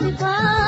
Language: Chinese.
你怕。